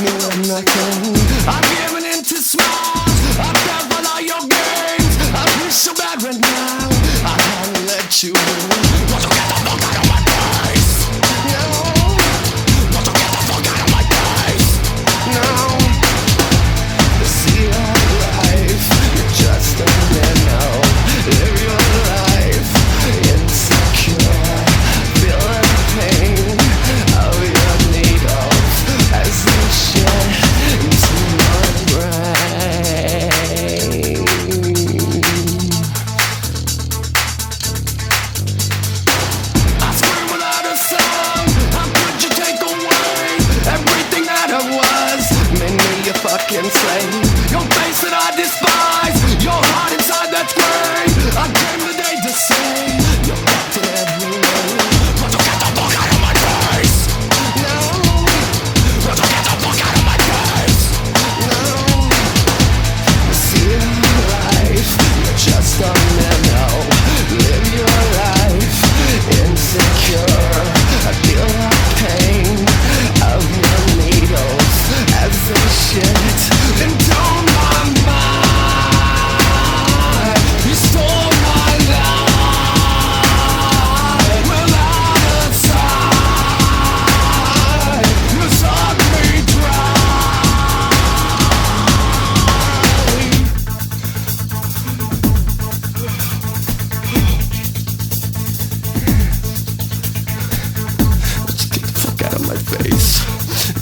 me when I can. I'm giving in to smiles. I baffle all your games. I feel so bad right now. I can't let you.